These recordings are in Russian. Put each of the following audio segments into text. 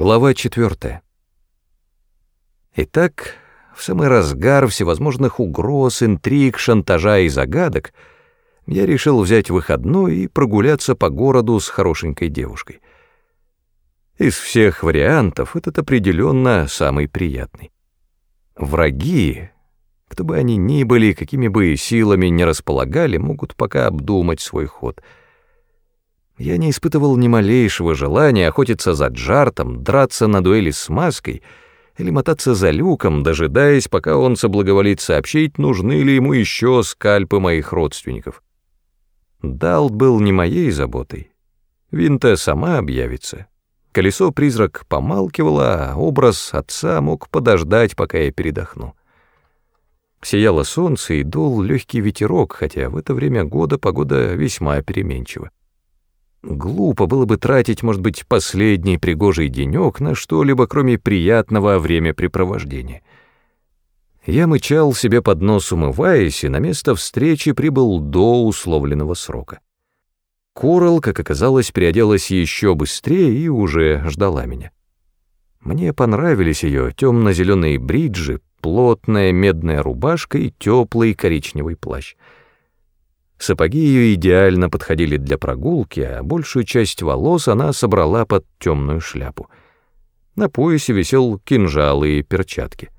Глава 4. Итак, в самый разгар всевозможных угроз, интриг, шантажа и загадок я решил взять выходной и прогуляться по городу с хорошенькой девушкой. Из всех вариантов этот определенно самый приятный. Враги, кто бы они ни были, какими бы силами не располагали, могут пока обдумать свой ход — я не испытывал ни малейшего желания охотиться за Джартом, драться на дуэли с маской или мотаться за люком, дожидаясь, пока он соблаговолит сообщить, нужны ли ему еще скальпы моих родственников. Далт был не моей заботой. Винта сама объявится. Колесо-призрак помалкивало, а образ отца мог подождать, пока я передохну. Сияло солнце и дул легкий ветерок, хотя в это время года погода весьма переменчива. Глупо было бы тратить, может быть, последний пригожий денек на что-либо, кроме приятного времяпрепровождения. Я мычал себе под нос, умываясь, и на место встречи прибыл до условленного срока. Корал, как оказалось, переоделась еще быстрее и уже ждала меня. Мне понравились ее темно-зеленые бриджи, плотная медная рубашка и теплый коричневый плащ — Сапоги ее идеально подходили для прогулки, а большую часть волос она собрала под темную шляпу. На поясе висел кинжал и перчатки.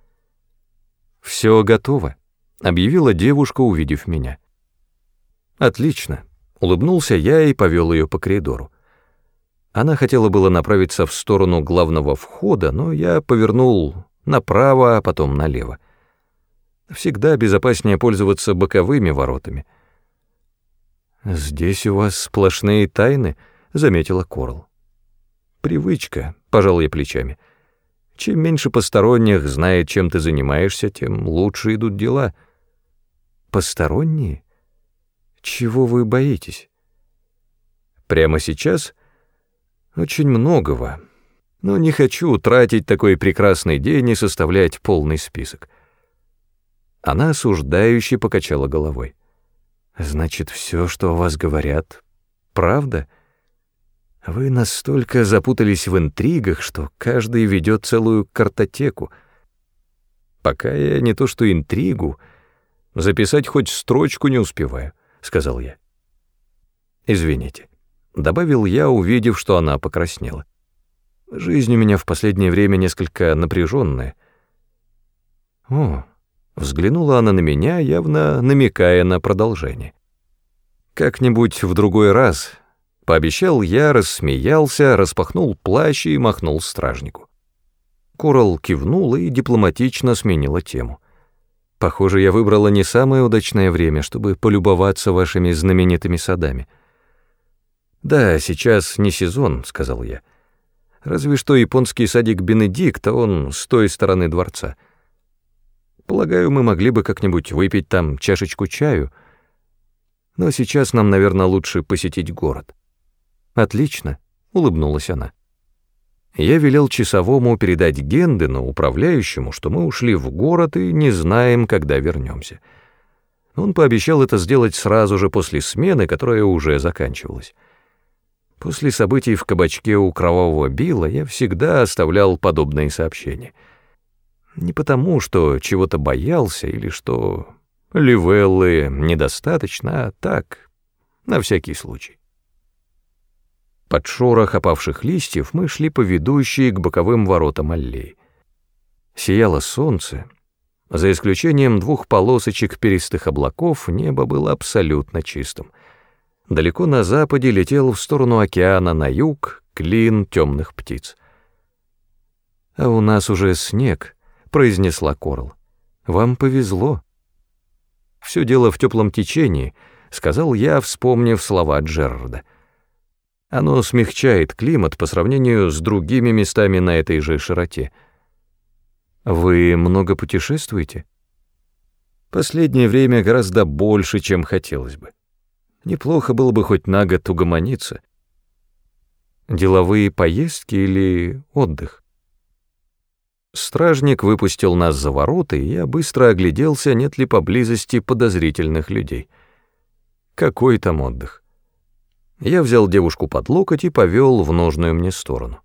«Все готово», — объявила девушка, увидев меня. «Отлично», — улыбнулся я и повел ее по коридору. Она хотела было направиться в сторону главного входа, но я повернул направо, а потом налево. Всегда безопаснее пользоваться боковыми воротами — «Здесь у вас сплошные тайны», — заметила Корл. «Привычка», — пожал я плечами. «Чем меньше посторонних знает, чем ты занимаешься, тем лучше идут дела». «Посторонние? Чего вы боитесь?» «Прямо сейчас?» «Очень многого. Но не хочу тратить такой прекрасный день и составлять полный список». Она осуждающе покачала головой. Значит, все, что о вас говорят, правда? Вы настолько запутались в интригах, что каждый ведет целую картотеку. Пока я не то что интригу, записать хоть строчку не успеваю, — сказал я. Извините, — добавил я, увидев, что она покраснела. Жизнь у меня в последнее время несколько напряженная. О, Взглянула она на меня, явно намекая на продолжение. «Как-нибудь в другой раз», — пообещал я, рассмеялся, распахнул плащ и махнул стражнику. Корал кивнула и дипломатично сменила тему. «Похоже, я выбрала не самое удачное время, чтобы полюбоваться вашими знаменитыми садами». «Да, сейчас не сезон», — сказал я. «Разве что японский садик Бенедикта, он с той стороны дворца». Полагаю, мы могли бы как-нибудь выпить там чашечку чаю. Но сейчас нам, наверное, лучше посетить город. Отлично, улыбнулась она. Я велел часовому передать Гендену, управляющему, что мы ушли в город и не знаем, когда вернемся. Он пообещал это сделать сразу же после смены, которая уже заканчивалась. После событий в кабачке у Кровавого Билла я всегда оставлял подобные сообщения — не потому, что чего-то боялся или что Ливеллы недостаточно, а так, на всякий случай. Под шорох опавших листьев мы шли по ведущей к боковым воротам аллеи. Сияло солнце. За исключением двух полосочек перистых облаков, небо было абсолютно чистым. Далеко на западе летел в сторону океана на юг клин темных птиц. А у нас уже снег —— произнесла Корл. «Вам повезло». «Все дело в теплом течении», — сказал я, вспомнив слова Джерарда. «Оно смягчает климат по сравнению с другими местами на этой же широте». «Вы много путешествуете?» «Последнее время гораздо больше, чем хотелось бы. Неплохо было бы хоть на год угомониться». «Деловые поездки или отдых?» Стражник выпустил нас за ворота, и я быстро огляделся, нет ли поблизости подозрительных людей. Какой там отдых? Я взял девушку под локоть и повел в нужную мне сторону.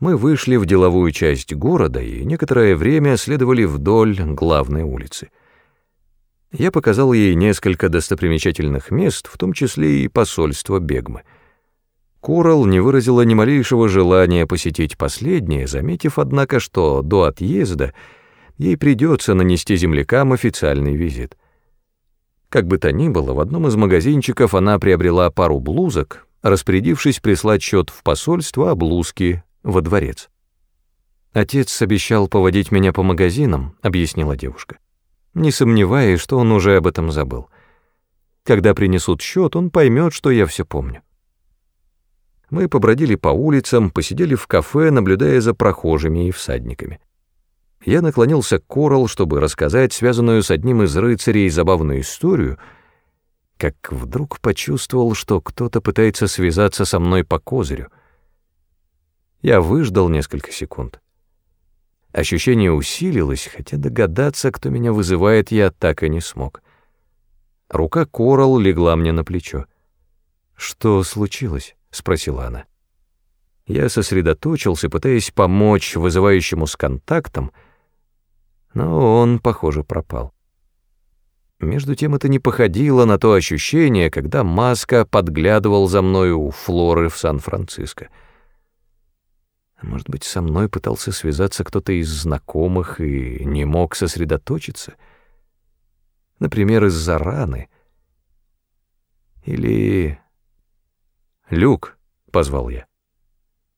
Мы вышли в деловую часть города и некоторое время следовали вдоль главной улицы. Я показал ей несколько достопримечательных мест, в том числе и посольство Бегмы. Корал не выразила ни малейшего желания посетить последнее, заметив, однако, что до отъезда ей придется нанести землякам официальный визит. Как бы то ни было, в одном из магазинчиков она приобрела пару блузок, распорядившись прислать счет в посольство, а блузки — во дворец. «Отец обещал поводить меня по магазинам», — объяснила девушка. «Не сомневаясь, что он уже об этом забыл. Когда принесут счет, он поймет, что я все помню». Мы побродили по улицам, посидели в кафе, наблюдая за прохожими и всадниками. Я наклонился к Корал, чтобы рассказать связанную с одним из рыцарей забавную историю, как вдруг почувствовал, что кто-то пытается связаться со мной по козырю. Я выждал несколько секунд. Ощущение усилилось, хотя догадаться, кто меня вызывает, я так и не смог. Рука Корал легла мне на плечо. «Что случилось?» — спросила она. Я сосредоточился, пытаясь помочь вызывающему с контактом, но он, похоже, пропал. Между тем это не походило на то ощущение, когда Маска подглядывал за мною у Флоры в Сан-Франциско. Может быть, со мной пытался связаться кто-то из знакомых и не мог сосредоточиться? Например, из-за раны. Или... «Люк», — позвал я.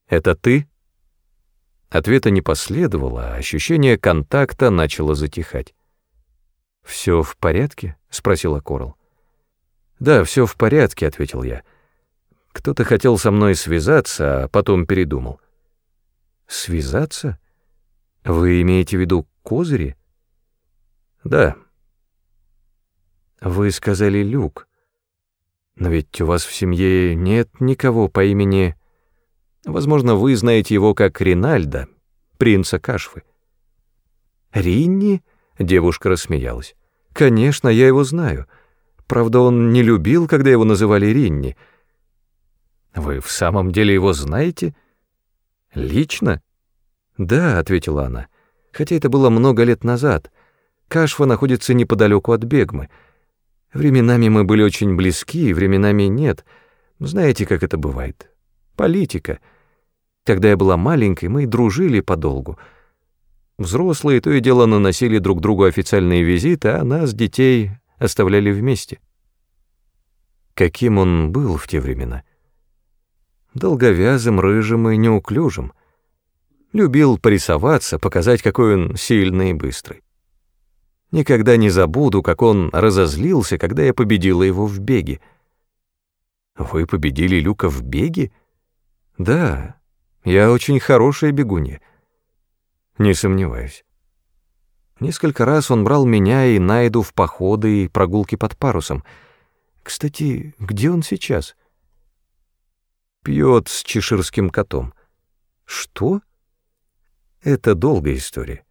«Это ты?» Ответа не последовало, а ощущение контакта начало затихать. «Все в порядке?» — спросила Корл. «Да, все в порядке», — ответил я. «Кто-то хотел со мной связаться, а потом передумал». «Связаться? Вы имеете в виду козыри?» «Да». «Вы сказали Люк. Но ведь у вас в семье нет никого по имени... Возможно, вы знаете его как Ринальда, принца Кашфы». «Ринни?» — девушка рассмеялась. «Конечно, я его знаю. Правда, он не любил, когда его называли Ринни». «Вы в самом деле его знаете?» «Лично?» «Да», — ответила она, — «хотя это было много лет назад. Кашфа находится неподалеку от Бегмы. Временами мы были очень близки, временами нет. Знаете, как это бывает? Политика. Когда я была маленькой, мы дружили подолгу. Взрослые то и дело наносили друг другу официальные визиты, а нас, детей, оставляли вместе. Каким он был в те времена? Долговязым, рыжим и неуклюжим. Любил порисоваться, показать, какой он сильный и быстрый. Никогда не забуду, как он разозлился, когда я победила его в беге. Вы победили Люка в беге? Да, я очень хорошая бегунья. Не сомневаюсь. Несколько раз он брал меня и Найду в походы и прогулки под парусом. Кстати, где он сейчас? Пьет с чеширским котом. Что? Это долгая история.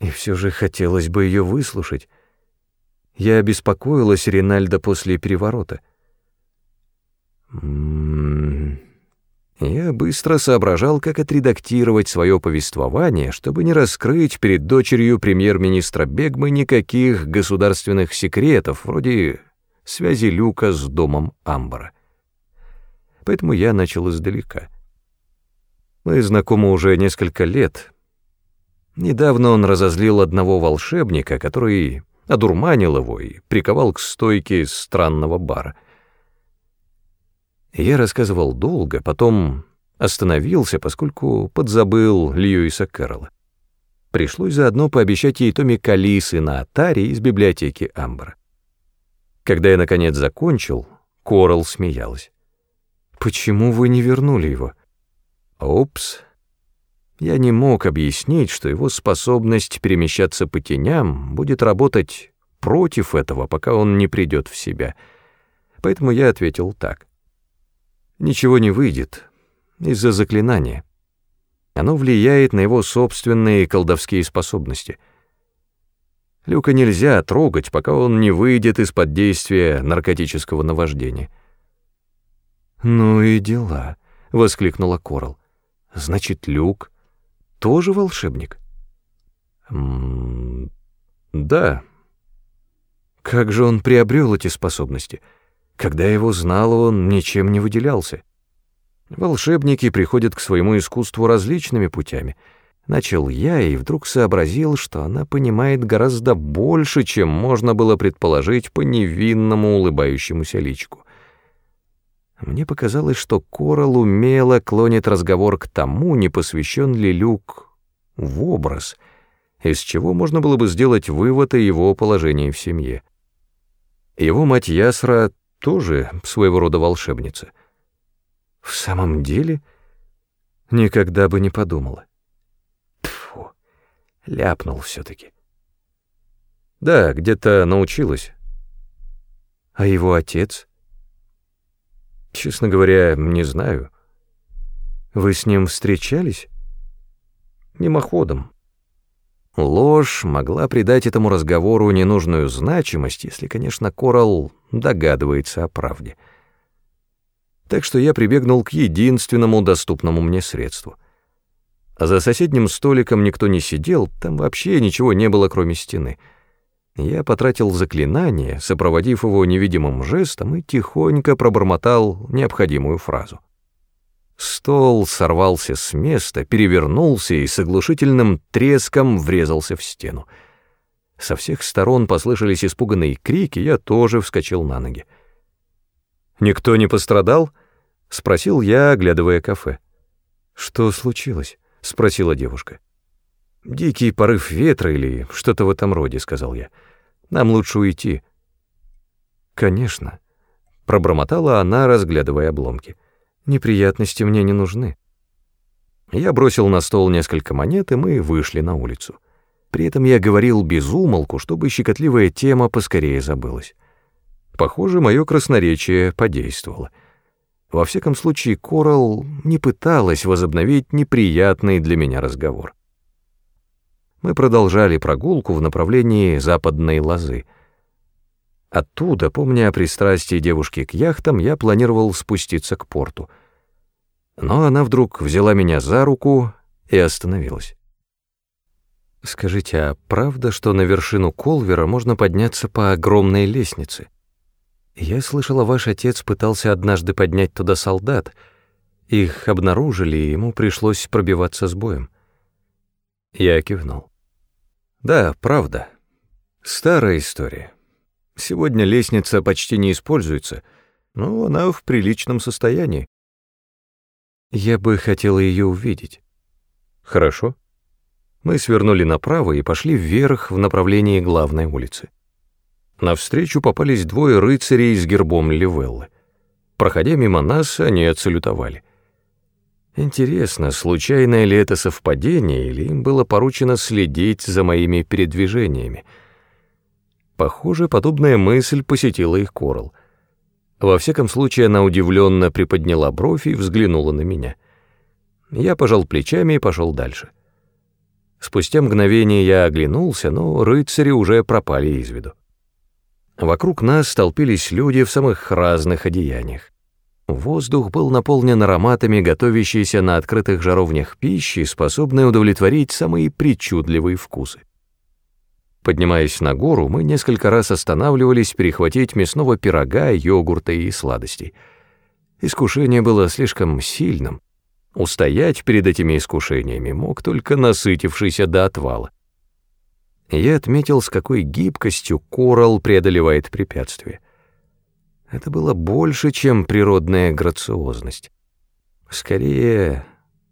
И все же хотелось бы ее выслушать. Я обеспокоилась Ринальдо после переворота. М-м-м. Я быстро соображал, как отредактировать свое повествование, чтобы не раскрыть перед дочерью премьер-министра Бегмы никаких государственных секретов, вроде связи Люка с домом Амбара. Поэтому я начал издалека. Мы знакомы уже несколько лет, Недавно он разозлил одного волшебника, который одурманил его и приковал к стойке странного бара. Я рассказывал долго, потом остановился, поскольку подзабыл Льюиса Кэрролла. Пришлось заодно пообещать ей Томи Калисы на Атаре из библиотеки Амбра. Когда я, наконец, закончил, Корал смеялась. «Почему вы не вернули его?» «Упс», я не мог объяснить, что его способность перемещаться по теням будет работать против этого, пока он не придет в себя. Поэтому я ответил так. Ничего не выйдет из-за заклинания. Оно влияет на его собственные колдовские способности. Люка нельзя трогать, пока он не выйдет из-под действия наркотического наваждения. «Ну и дела», — воскликнула Корал. Значит, Люк тоже волшебник? Да. Как же он приобрел эти способности? Когда его знал, он ничем не выделялся. Волшебники приходят к своему искусству различными путями. Начал я и вдруг сообразил, что она понимает гораздо больше, чем можно было предположить по невинному улыбающемуся личку. Мне показалось, что Корал умело клонит разговор к тому, не посвящен ли Люк в образ, из чего можно было бы сделать вывод о его положении в семье. Его мать Ясра тоже своего рода волшебница. В самом деле, никогда бы не подумала. Тьфу, ляпнул все-таки. Да, где-то научилась. А его отец — Честно говоря, не знаю. Вы с ним встречались? Мимоходом. Ложь могла придать этому разговору ненужную значимость, если, конечно, Корал догадывается о правде. Так что я прибегнул к единственному доступному мне средству. А за соседним столиком никто не сидел, там вообще ничего не было, кроме стены — я потратил заклинание, сопроводив его невидимым жестом, и тихонько пробормотал необходимую фразу. Стол сорвался с места, перевернулся и с оглушительным треском врезался в стену. Со всех сторон послышались испуганные крики, я тоже вскочил на ноги. «Никто не пострадал?» — спросил я, оглядывая кафе. «Что случилось?» — спросила девушка. «Дикий порыв ветра или что-то в этом роде», — сказал я. «Нам лучше уйти». «Конечно», — пробормотала она, разглядывая обломки. «Неприятности мне не нужны». Я бросил на стол несколько монет, и мы вышли на улицу. При этом я говорил без умолку, чтобы щекотливая тема поскорее забылась. Похоже, мое красноречие подействовало. Во всяком случае, Корал не пыталась возобновить неприятный для меня разговор мы продолжали прогулку в направлении западной лозы. Оттуда, помня о пристрастии девушки к яхтам, я планировал спуститься к порту. Но она вдруг взяла меня за руку и остановилась. «Скажите, а правда, что на вершину Колвера можно подняться по огромной лестнице? Я слышала, ваш отец пытался однажды поднять туда солдат. Их обнаружили, и ему пришлось пробиваться с боем». Я кивнул. Да, правда. Старая история. Сегодня лестница почти не используется, но она в приличном состоянии. Я бы хотела ее увидеть. Хорошо. Мы свернули направо и пошли вверх в направлении главной улицы. Навстречу попались двое рыцарей с гербом Ливеллы. Проходя мимо нас, они отсалютовали. Интересно, случайное ли это совпадение, или им было поручено следить за моими передвижениями? Похоже, подобная мысль посетила их Корал. Во всяком случае, она удивленно приподняла бровь и взглянула на меня. Я пожал плечами и пошел дальше. Спустя мгновение я оглянулся, но рыцари уже пропали из виду. Вокруг нас столпились люди в самых разных одеяниях. Воздух был наполнен ароматами, готовящейся на открытых жаровнях пищи, способной удовлетворить самые причудливые вкусы. Поднимаясь на гору, мы несколько раз останавливались перехватить мясного пирога, йогурта и сладостей. Искушение было слишком сильным. Устоять перед этими искушениями мог только насытившийся до отвала. Я отметил, с какой гибкостью коралл преодолевает препятствия. Это было больше, чем природная грациозность. Скорее,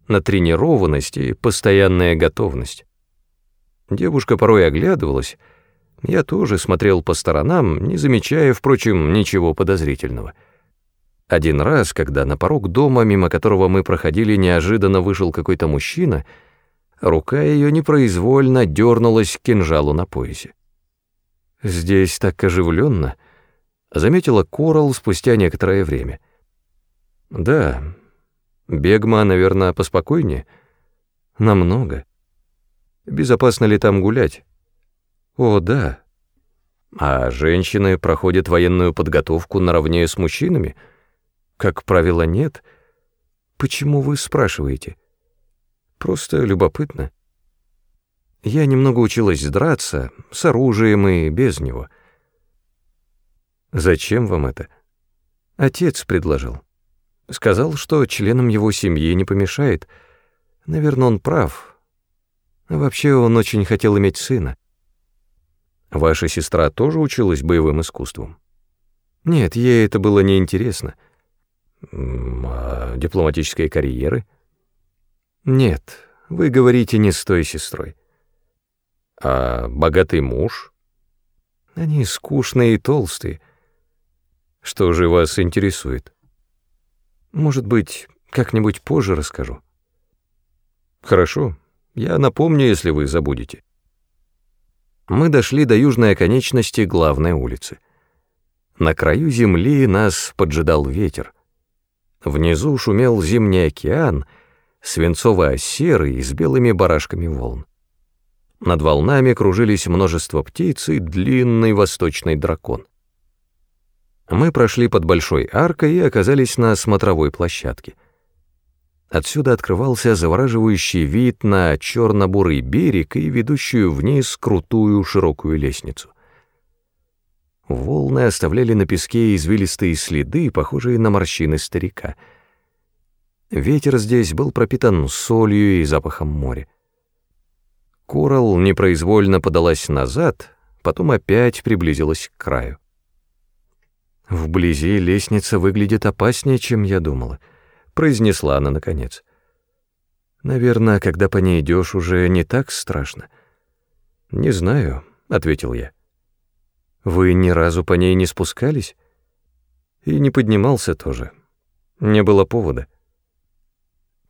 натренированность и постоянная готовность. Девушка порой оглядывалась, я тоже смотрел по сторонам, не замечая, впрочем, ничего подозрительного. Один раз, когда на порог дома, мимо которого мы проходили, неожиданно вышел какой-то мужчина, рука ее непроизвольно дернулась к кинжалу на поясе. Здесь так оживленно, заметила Корал спустя некоторое время. «Да, Бегма, наверное, поспокойнее?» «Намного. Безопасно ли там гулять?» «О, да. А женщины проходят военную подготовку наравне с мужчинами?» «Как правило, нет. Почему вы спрашиваете?» Просто любопытно. Я немного училась драться, с оружием и без него. Зачем вам это? Отец предложил. Сказал, что членам его семьи не помешает. Наверное, он прав. Вообще, он очень хотел иметь сына. Ваша сестра тоже училась боевым искусствам? Нет, ей это было неинтересно. А дипломатической карьеры? Нет, вы говорите не с той сестрой. А богатый муж? Они скучные и толстые. Что же вас интересует? Может быть, как-нибудь позже расскажу. Хорошо, я напомню, если вы забудете. Мы дошли до южной оконечности главной улицы. На краю земли нас поджидал ветер. Внизу шумел зимний океан, свинцово-серый с белыми барашками волн. Над волнами кружились множество птиц и длинный восточный дракон. Мы прошли под большой аркой и оказались на смотровой площадке. Отсюда открывался завораживающий вид на черно-бурый берег и ведущую вниз крутую широкую лестницу. Волны оставляли на песке извилистые следы, похожие на морщины старика. Ветер здесь был пропитан солью и запахом моря. Коралл непроизвольно подалась назад, потом опять приблизилась к краю. «Вблизи лестница выглядит опаснее, чем я думала», — произнесла она наконец. «Наверное, когда по ней идешь, уже не так страшно». «Не знаю», — ответил я. «Вы ни разу по ней не спускались?» «И не поднимался тоже. Не было повода».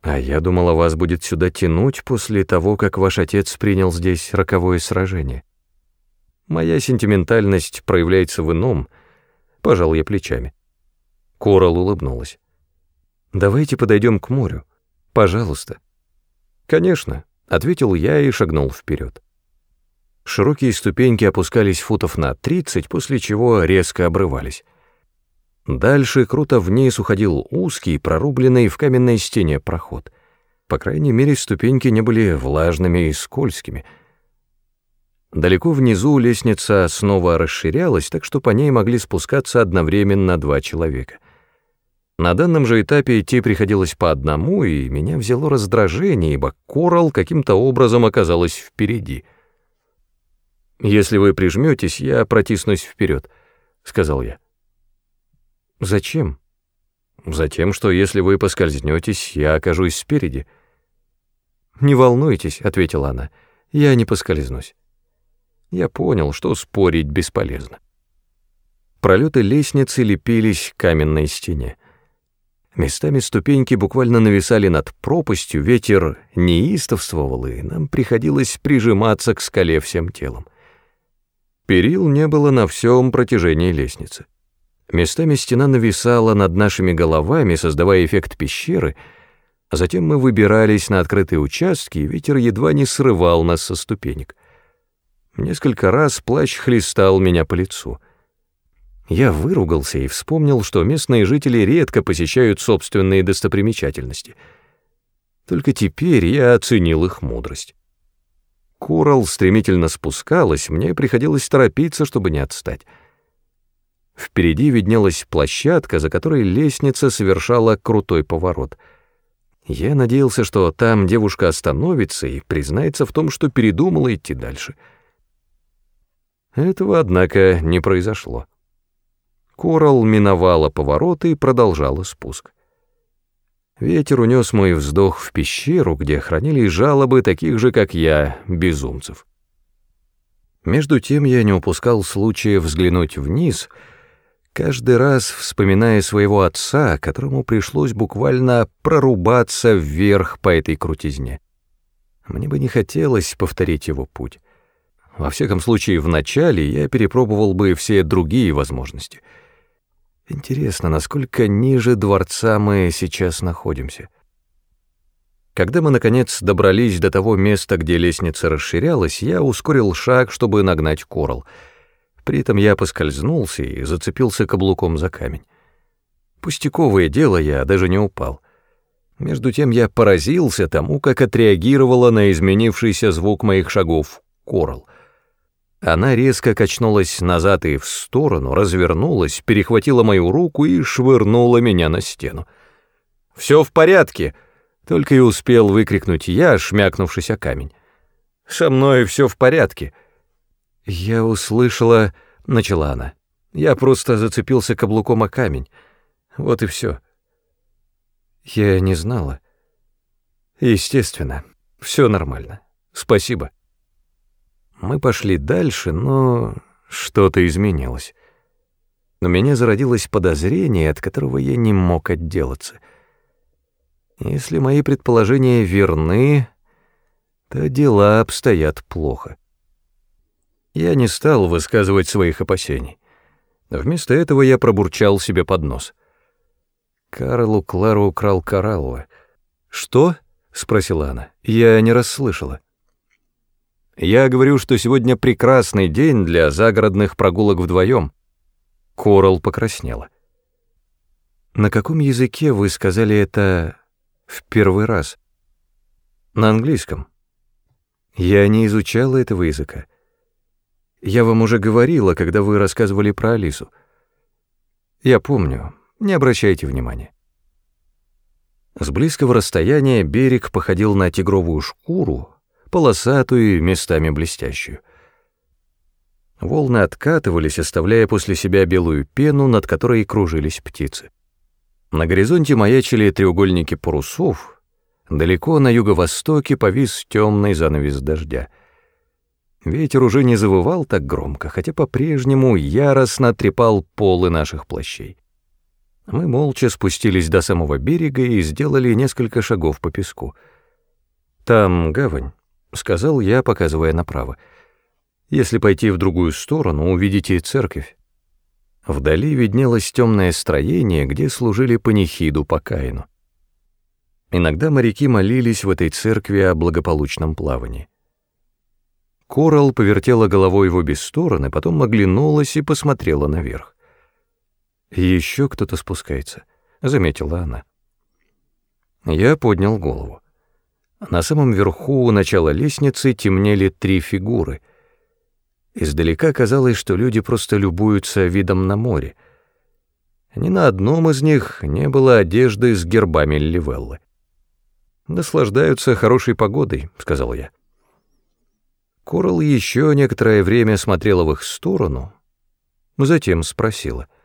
«А я думала, вас будет сюда тянуть после того, как ваш отец принял здесь роковое сражение. Моя сентиментальность проявляется в ином — Пожал я плечами. Корал улыбнулась. «Давайте подойдем к морю. Пожалуйста». «Конечно», — ответил я и шагнул вперед. Широкие ступеньки опускались футов на тридцать, после чего резко обрывались. Дальше круто вниз уходил узкий, прорубленный в каменной стене проход. По крайней мере, ступеньки не были влажными и скользкими — Далеко внизу лестница снова расширялась, так что по ней могли спускаться одновременно два человека. На данном же этапе идти приходилось по одному, и меня взяло раздражение, ибо Корал каким-то образом оказалась впереди. «Если вы прижметесь, я протиснусь вперед», — сказал я. «Зачем?» «Затем, что если вы поскользнетесь, я окажусь спереди». «Не волнуйтесь», — ответила она, — «я не поскользнусь». Я понял, что спорить бесполезно. Пролеты лестницы лепились к каменной стене. Местами ступеньки буквально нависали над пропастью, ветер неистовствовал, и нам приходилось прижиматься к скале всем телом. Перил не было на всем протяжении лестницы. Местами стена нависала над нашими головами, создавая эффект пещеры, а затем мы выбирались на открытые участки, и ветер едва не срывал нас со ступенек. Несколько раз плащ хлестал меня по лицу. Я выругался и вспомнил, что местные жители редко посещают собственные достопримечательности. Только теперь я оценил их мудрость. Курал стремительно спускалась, мне приходилось торопиться, чтобы не отстать. Впереди виднелась площадка, за которой лестница совершала крутой поворот. Я надеялся, что там девушка остановится и признается в том, что передумала идти дальше — этого, однако, не произошло. Корал миновала повороты и продолжала спуск. Ветер унес мой вздох в пещеру, где хранились жалобы таких же, как я, безумцев. Между тем я не упускал случая взглянуть вниз, каждый раз вспоминая своего отца, которому пришлось буквально прорубаться вверх по этой крутизне. Мне бы не хотелось повторить его путь. Во всяком случае, в начале я перепробовал бы все другие возможности. Интересно, насколько ниже дворца мы сейчас находимся? Когда мы, наконец, добрались до того места, где лестница расширялась, я ускорил шаг, чтобы нагнать Корал. При этом я поскользнулся и зацепился каблуком за камень. Пустяковое дело, я даже не упал. Между тем я поразился тому, как отреагировала на изменившийся звук моих шагов Корал. Она резко качнулась назад и в сторону, развернулась, перехватила мою руку и швырнула меня на стену. «Все в порядке!» — только и успел выкрикнуть я, шмякнувшись о камень. «Со мной все в порядке!» «Я услышала...» — начала она. «Я просто зацепился каблуком о камень. Вот и все. Я не знала. Естественно, все нормально. Спасибо. Мы пошли дальше, но что-то изменилось. У меня зародилось подозрение, от которого я не мог отделаться. Если мои предположения верны, то дела обстоят плохо. Я не стал высказывать своих опасений. Вместо этого я пробурчал себе под нос — Карлу Клару украл Кораллова. «Что?» — спросила она. «Я не расслышала». «Я говорю, что сегодня прекрасный день для загородных прогулок вдвоем». Корал покраснела. «На каком языке вы сказали это в первый раз?» «На английском». «Я не изучала этого языка. Я вам уже говорила, когда вы рассказывали про Алису. Я помню, не обращайте внимания. С близкого расстояния берег походил на тигровую шкуру, полосатую и местами блестящую. Волны откатывались, оставляя после себя белую пену, над которой кружились птицы. На горизонте маячили треугольники парусов, далеко на юго-востоке повис темный занавес дождя. Ветер уже не завывал так громко, хотя по-прежнему яростно трепал полы наших плащей. Мы молча спустились до самого берега и сделали несколько шагов по песку. «Там гавань», — сказал я, показывая направо. «Если пойти в другую сторону, увидите церковь». Вдали виднелось темное строение, где служили панихиду по Каину. Иногда моряки молились в этой церкви о благополучном плавании. Корал повертела головой в обе стороны, потом оглянулась и посмотрела наверх. «Еще кто-то спускается», — заметила она. Я поднял голову. На самом верху у начала лестницы темнели три фигуры. Издалека казалось, что люди просто любуются видом на море. Ни на одном из них не было одежды с гербами Ливеллы. «Наслаждаются хорошей погодой», — сказал я. Корал еще некоторое время смотрела в их сторону, затем спросила —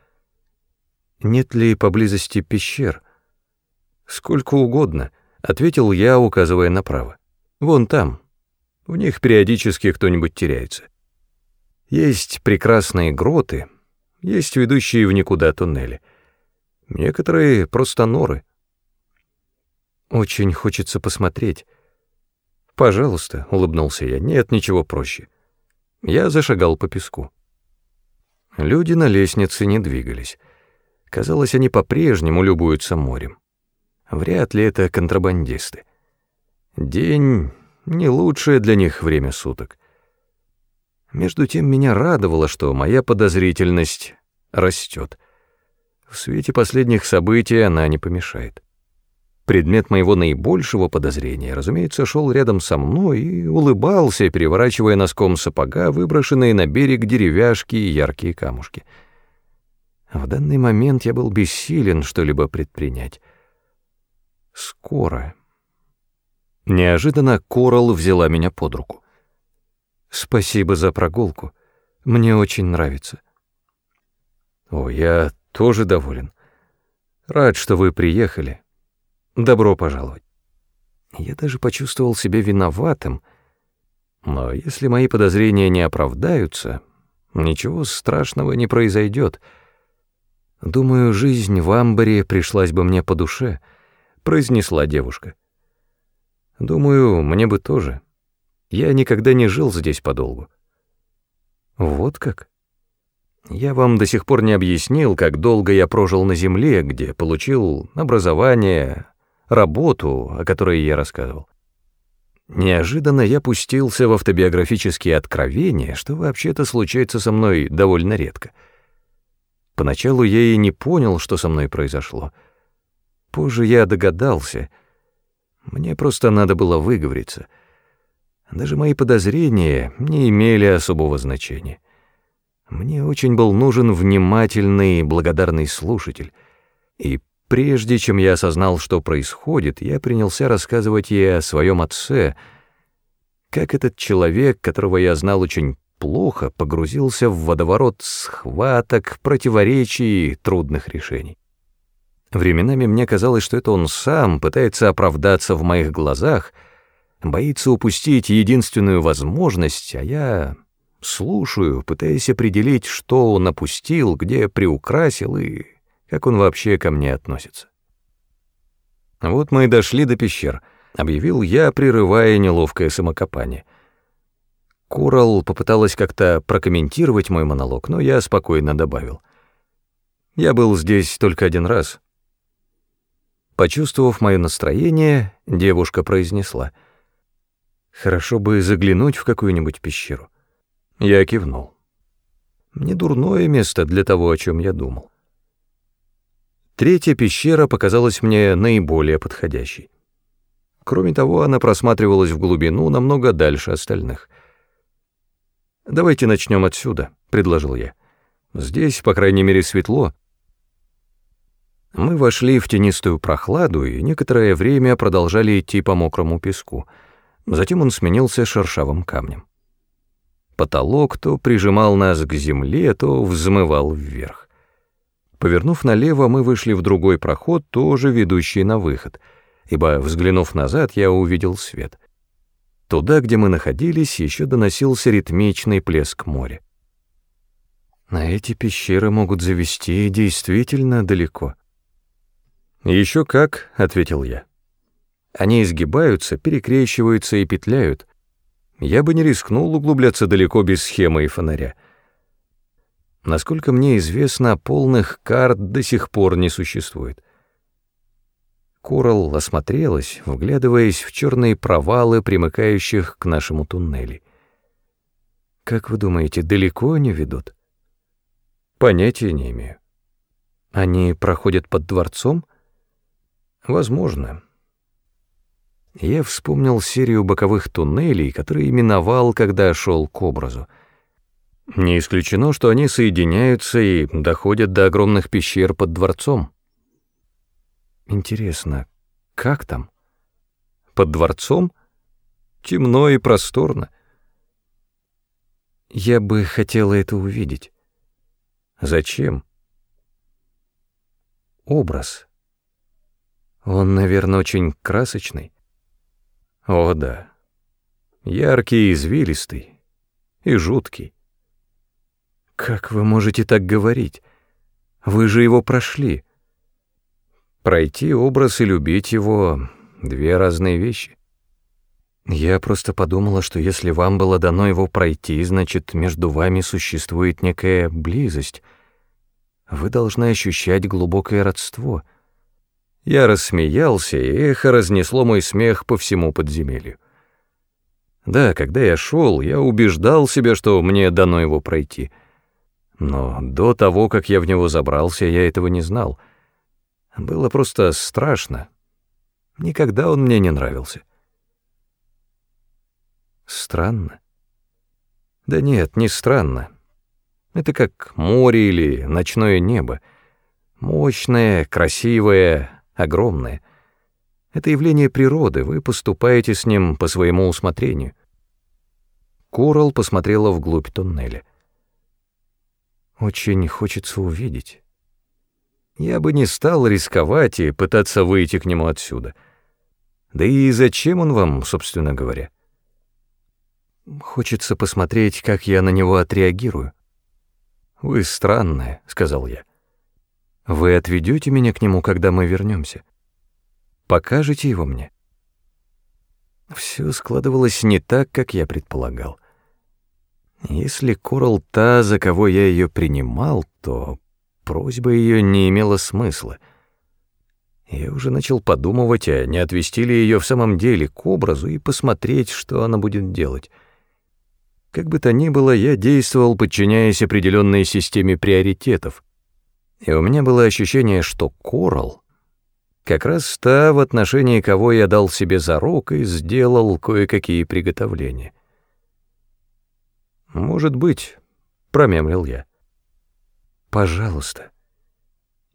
нет ли поблизости пещер? Сколько угодно, ответил я, указывая направо. Вон там. В них периодически кто-нибудь теряется. Есть прекрасные гроты, есть ведущие в никуда туннели. Некоторые просто норы. Очень хочется посмотреть. Пожалуйста, улыбнулся я. Нет ничего проще. Я зашагал по песку. Люди на лестнице не двигались. Казалось, они по-прежнему любуются морем. Вряд ли это контрабандисты. День — не лучшее для них время суток. Между тем меня радовало, что моя подозрительность растет. В свете последних событий она не помешает. Предмет моего наибольшего подозрения, разумеется, шел рядом со мной и улыбался, переворачивая носком сапога выброшенные на берег деревяшки и яркие камушки — в данный момент я был бессилен что-либо предпринять. Скоро. Неожиданно Корал взяла меня под руку. «Спасибо за прогулку. Мне очень нравится». «О, я тоже доволен. Рад, что вы приехали. Добро пожаловать». Я даже почувствовал себя виноватым, но если мои подозрения не оправдаются, ничего страшного не произойдет — «Думаю, жизнь в амбаре пришлась бы мне по душе», — произнесла девушка. «Думаю, мне бы тоже. Я никогда не жил здесь подолгу». «Вот как?» «Я вам до сих пор не объяснил, как долго я прожил на земле, где получил образование, работу, о которой я рассказывал. Неожиданно я пустился в автобиографические откровения, что вообще-то случается со мной довольно редко — Поначалу я и не понял, что со мной произошло. Позже я догадался — Мне просто надо было выговориться. Даже мои подозрения не имели особого значения. Мне очень был нужен внимательный, благодарный слушатель. И прежде чем я осознал, что происходит, я принялся рассказывать ей о своем отце, как этот человек, которого я знал очень плохо, погрузился в водоворот схваток, противоречий и трудных решений. Временами мне казалось, что это он сам пытается оправдаться в моих глазах, боится упустить единственную возможность, а я слушаю, пытаясь определить, что он опустил, где приукрасил и как он вообще ко мне относится. Вот мы и дошли до пещер, объявил я, прерывая неловкое самокопание. Курал попыталась как-то прокомментировать мой монолог, но я спокойно добавил. Я был здесь только один раз — Почувствовав мое настроение, девушка произнесла. «Хорошо бы заглянуть в какую-нибудь пещеру». Я кивнул. Недурное место для того, о чем я думал. Третья пещера показалась мне наиболее подходящей. Кроме того, она просматривалась в глубину намного дальше остальных. «Давайте начнем отсюда», — предложил я. «Здесь, по крайней мере, светло, мы вошли в тенистую прохладу и некоторое время продолжали идти по мокрому песку. Затем он сменился шершавым камнем. Потолок то прижимал нас к земле, то взмывал вверх. Повернув налево, мы вышли в другой проход, тоже ведущий на выход, ибо, взглянув назад, я увидел свет. Туда, где мы находились, еще доносился ритмичный плеск моря. На эти пещеры могут завести действительно далеко — «Еще как», — ответил я. «Они изгибаются, перекрещиваются и петляют. Я бы не рискнул углубляться далеко без схемы и фонаря. Насколько мне известно, полных карт до сих пор не существует». Коралл осмотрелась, вглядываясь в черные провалы, примыкающих к нашему туннелю. «Как вы думаете, далеко они ведут?» «Понятия не имею». «Они проходят под дворцом?» Возможно. Я вспомнил серию боковых туннелей, которые миновал, когда шел к образу. Не исключено, что они соединяются и доходят до огромных пещер под дворцом. Интересно, как там? Под дворцом? Темно и просторно. Я бы хотела это увидеть. Зачем? Образ. Он, наверное, очень красочный. О, да. Яркий и извилистый. И жуткий. Как вы можете так говорить? Вы же его прошли. Пройти образ и любить его — две разные вещи. Я просто подумала, что если вам было дано его пройти, значит, между вами существует некая близость. Вы должны ощущать глубокое родство — я рассмеялся, и эхо разнесло мой смех по всему подземелью. Да, когда я шел, я убеждал себя, что мне дано его пройти. Но до того, как я в него забрался, я этого не знал. Было просто страшно. Никогда он мне не нравился. Странно. Да нет, не странно. Это как море или ночное небо. Мощное, красивое, огромное. Это явление природы, вы поступаете с ним по своему усмотрению. Корал посмотрела вглубь туннеля. Очень хочется увидеть. Я бы не стал рисковать и пытаться выйти к нему отсюда. Да и зачем он вам, собственно говоря? Хочется посмотреть, как я на него отреагирую. «Вы странная», — сказал я. Вы отведете меня к нему, когда мы вернемся? Покажете его мне? Все складывалось не так, как я предполагал. Если Корал та, за кого я ее принимал, то просьба ее не имела смысла. Я уже начал подумывать, а не отвести ли ее в самом деле к образу и посмотреть, что она будет делать. Как бы то ни было, я действовал, подчиняясь определенной системе приоритетов — и у меня было ощущение, что Корал Как раз та, в отношении кого я дал себе зарок и сделал кое-какие приготовления. «Может быть», — промямлил я. «Пожалуйста,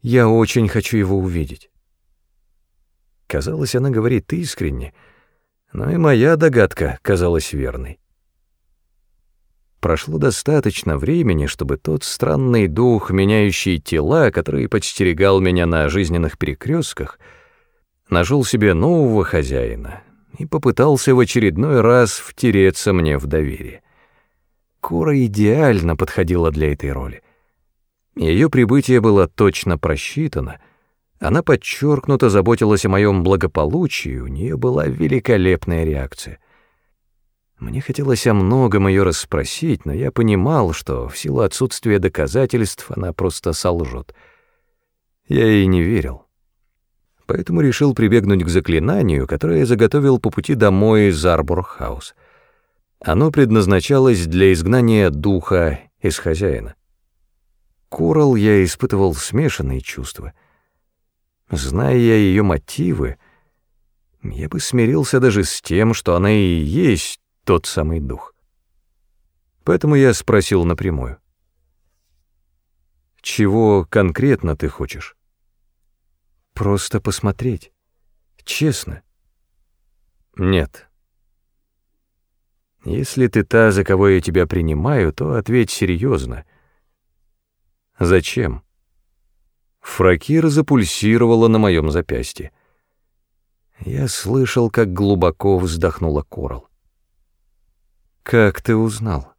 я очень хочу его увидеть». Казалось, она говорит искренне, но и моя догадка казалась верной. Прошло достаточно времени, чтобы тот странный дух, меняющий тела, который подстерегал меня на жизненных перекрестках, нашел себе нового хозяина и попытался в очередной раз втереться мне в доверие. Кора идеально подходила для этой роли. Ее прибытие было точно просчитано, она подчеркнуто заботилась о моем благополучии, у нее была великолепная реакция. Мне хотелось о многом ее расспросить, но я понимал, что в силу отсутствия доказательств она просто солжет. Я ей не верил. Поэтому решил прибегнуть к заклинанию, которое я заготовил по пути домой из Арборхаус. Оно предназначалось для изгнания духа из хозяина. Корал я испытывал смешанные чувства. Зная ее мотивы, я бы смирился даже с тем, что она и есть тот самый дух. Поэтому я спросил напрямую. «Чего конкретно ты хочешь?» «Просто посмотреть. Честно». «Нет». «Если ты та, за кого я тебя принимаю, то ответь серьезно. Зачем?» Фракир запульсировала на моем запястье. Я слышал, как глубоко вздохнула Корал. «Как ты узнал?»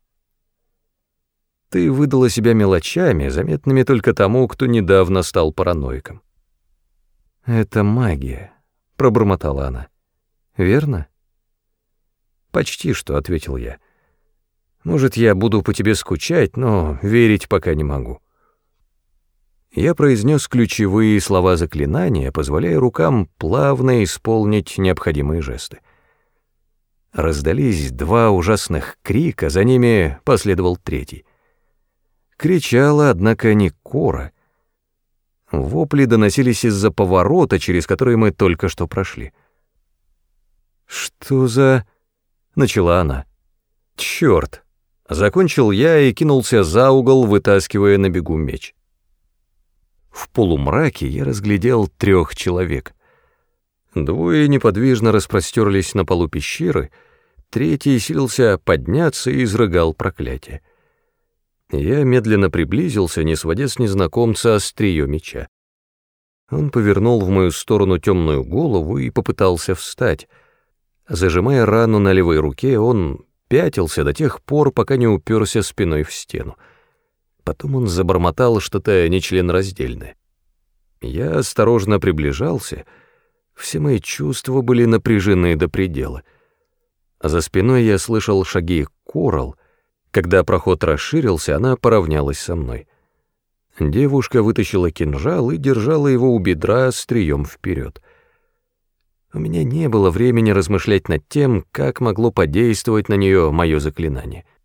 «Ты выдала себя мелочами, заметными только тому, кто недавно стал параноиком». «Это магия», — пробормотала она. «Верно?» «Почти что», — ответил я. «Может, я буду по тебе скучать, но верить пока не могу». Я произнес ключевые слова заклинания, позволяя рукам плавно исполнить необходимые жесты. Раздались два ужасных крика, за ними последовал третий. Кричала, однако, не Кора. Вопли доносились из-за поворота, через который мы только что прошли. «Что за...» — начала она. «Чёрт!» — закончил я и кинулся за угол, вытаскивая на бегу меч. В полумраке я разглядел трех человек. Двое неподвижно распростерлись на полу пещеры, третий силился подняться и изрыгал проклятие. Я медленно приблизился, не сводя с незнакомца острие меча. Он повернул в мою сторону темную голову и попытался встать. Зажимая рану на левой руке, он пятился до тех пор, пока не уперся спиной в стену. Потом он забормотал что-то нечленораздельное. Я осторожно приближался — все мои чувства были напряжены до предела. За спиной я слышал шаги Корал. Когда проход расширился, она поравнялась со мной. Девушка вытащила кинжал и держала его у бедра острием вперед. У меня не было времени размышлять над тем, как могло подействовать на нее мое заклинание —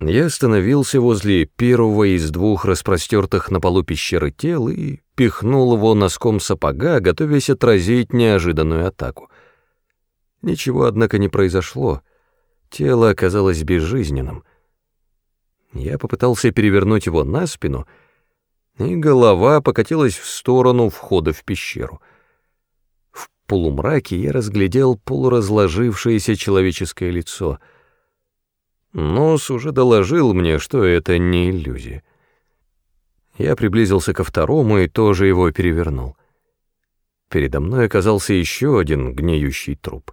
я остановился возле первого из двух распростертых на полу пещеры тел и пихнул его носком сапога, готовясь отразить неожиданную атаку. Ничего, однако, не произошло. Тело оказалось безжизненным. Я попытался перевернуть его на спину, и голова покатилась в сторону входа в пещеру. В полумраке я разглядел полуразложившееся человеческое лицо — Нос уже доложил мне, что это не иллюзия. Я приблизился ко второму и тоже его перевернул. Передо мной оказался еще один гниющий труп.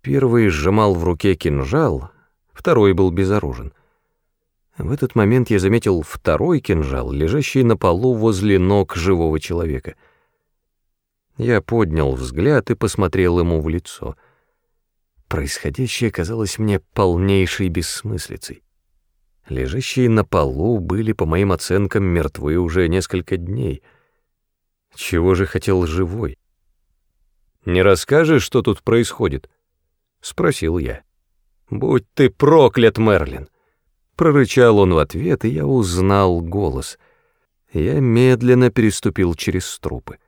Первый сжимал в руке кинжал, второй был безоружен. В этот момент я заметил второй кинжал, лежащий на полу возле ног живого человека. Я поднял взгляд и посмотрел ему в лицо — Происходящее казалось мне полнейшей бессмыслицей. Лежащие на полу были, по моим оценкам, мертвы уже несколько дней. Чего же хотел живой? «Не расскажешь, что тут происходит?» — спросил я. «Будь ты проклят, Мерлин!» Прорычал он в ответ, и я узнал голос. Я медленно переступил через трупы.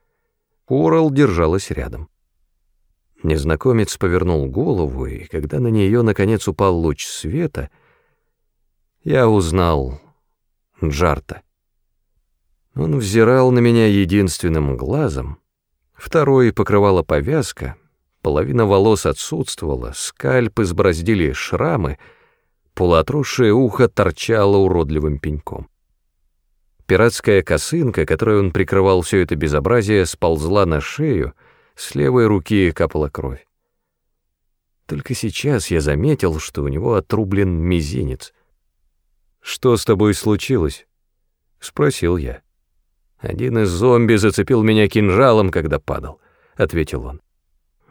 Корал держалась рядом. Незнакомец повернул голову, и когда на нее наконец упал луч света, я узнал Джарта. Он взирал на меня единственным глазом, второй покрывала повязка, половина волос отсутствовала, скальп избороздили шрамы, полуотросшее ухо торчало уродливым пеньком. Пиратская косынка, которой он прикрывал все это безобразие, сползла на шею, с левой руки капала кровь. Только сейчас я заметил, что у него отрублен мизинец. «Что с тобой случилось?» — спросил я. «Один из зомби зацепил меня кинжалом, когда падал», — ответил он.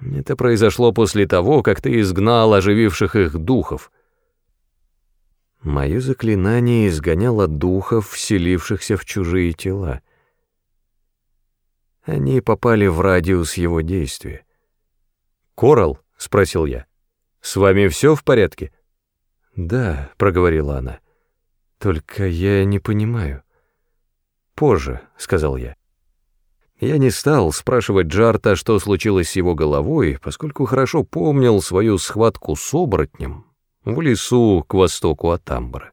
«Это произошло после того, как ты изгнал ожививших их духов». Мое заклинание изгоняло духов, вселившихся в чужие тела. Они попали в радиус его действия. «Коралл?» — спросил я. «С вами все в порядке?» «Да», — проговорила она. «Только я не понимаю». «Позже», — сказал я. Я не стал спрашивать Джарта, что случилось с его головой, поскольку хорошо помнил свою схватку с оборотнем в лесу к востоку от Амбра.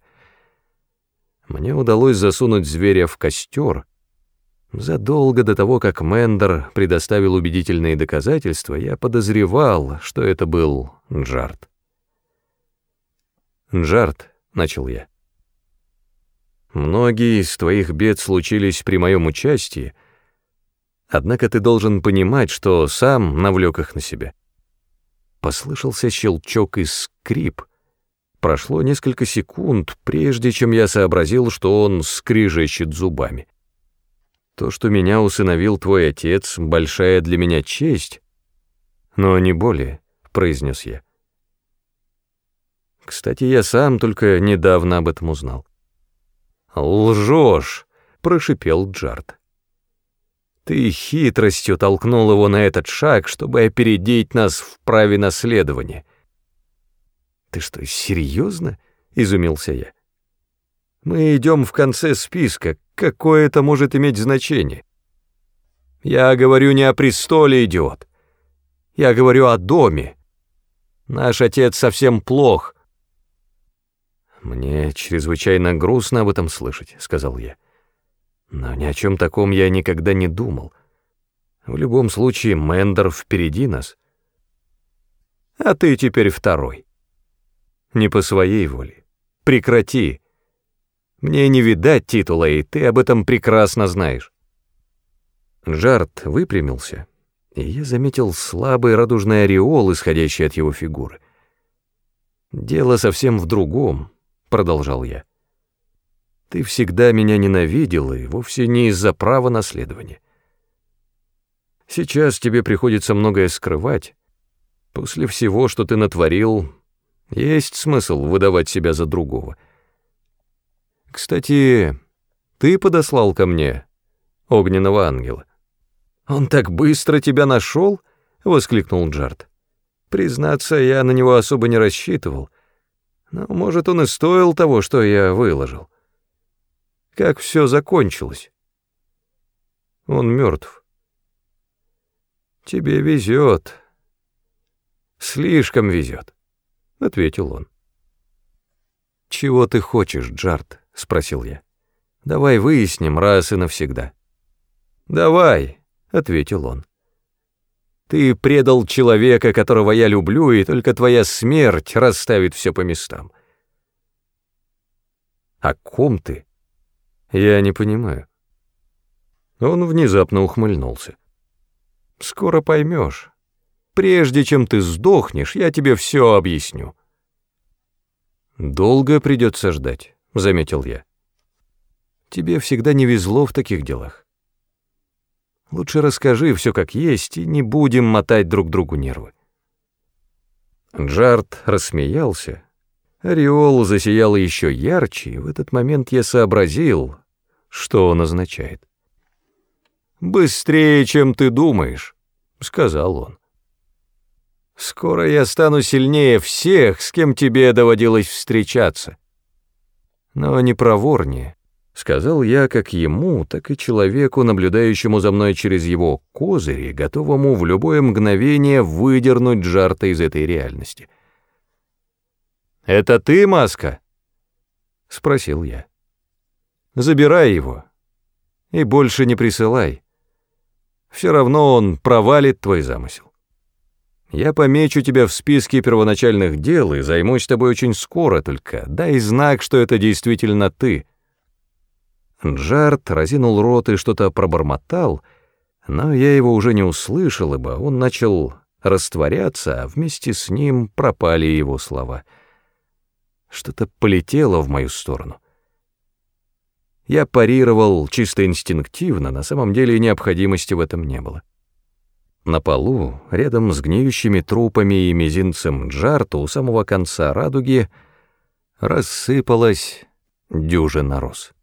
Мне удалось засунуть зверя в костер, Задолго до того, как Мендер предоставил убедительные доказательства, я подозревал, что это был Джарт. «Джарт», — начал я, — «многие из твоих бед случились при моем участии, однако ты должен понимать, что сам навлек их на себя». Послышался щелчок и скрип. Прошло несколько секунд, прежде чем я сообразил, что он скрижещет зубами. То, что меня усыновил твой отец, большая для меня честь, но не более, — произнес я. Кстати, я сам только недавно об этом узнал. «Лжешь!» — прошипел Джард. «Ты хитростью толкнул его на этот шаг, чтобы опередить нас в праве наследования». «Ты что, серьезно?» — изумился я. Мы идем в конце списка. Какое это может иметь значение? Я говорю не о престоле, идиот. Я говорю о доме. Наш отец совсем плох. Мне чрезвычайно грустно об этом слышать, сказал я. Но ни о чем таком я никогда не думал. В любом случае, Мендер впереди нас. А ты теперь второй. Не по своей воле. Прекрати. Мне не видать титула, и ты об этом прекрасно знаешь». Джарт выпрямился, и я заметил слабый радужный ореол, исходящий от его фигуры. «Дело совсем в другом», — продолжал я. «Ты всегда меня ненавидел, и вовсе не из-за права наследования. Сейчас тебе приходится многое скрывать. После всего, что ты натворил, есть смысл выдавать себя за другого». Кстати, ты подослал ко мне огненного ангела. Он так быстро тебя нашел? воскликнул Джарт. Признаться, я на него особо не рассчитывал. Но, может, он и стоил того, что я выложил. Как все закончилось? Он мертв. Тебе везет. Слишком везет, ответил он. Чего ты хочешь, Джарт? — спросил я. «Давай выясним раз и навсегда». «Давай», — ответил он. «Ты предал человека, которого я люблю, и только твоя смерть расставит все по местам». «О ком ты?» «Я не понимаю». Он внезапно ухмыльнулся. «Скоро поймешь. Прежде чем ты сдохнешь, я тебе все объясню». «Долго придется ждать» заметил я. Тебе всегда не везло в таких делах. Лучше расскажи все как есть, и не будем мотать друг другу нервы. Джарт рассмеялся. Ореол засиял еще ярче, и в этот момент я сообразил, что он означает. «Быстрее, чем ты думаешь», — сказал он. «Скоро я стану сильнее всех, с кем тебе доводилось встречаться» но не проворнее, Сказал я как ему, так и человеку, наблюдающему за мной через его козыри, готовому в любое мгновение выдернуть Джарта из этой реальности. «Это ты, Маска?» — спросил я. «Забирай его и больше не присылай. Все равно он провалит твой замысел. Я помечу тебя в списке первоначальных дел и займусь тобой очень скоро, только дай знак, что это действительно ты». Джарт разинул рот и что-то пробормотал, но я его уже не услышал, ибо он начал растворяться, а вместе с ним пропали его слова. Что-то полетело в мою сторону. Я парировал чисто инстинктивно, на самом деле необходимости в этом не было. На полу, рядом с гниющими трупами и мизинцем Джарта у самого конца радуги, рассыпалась дюжина роз.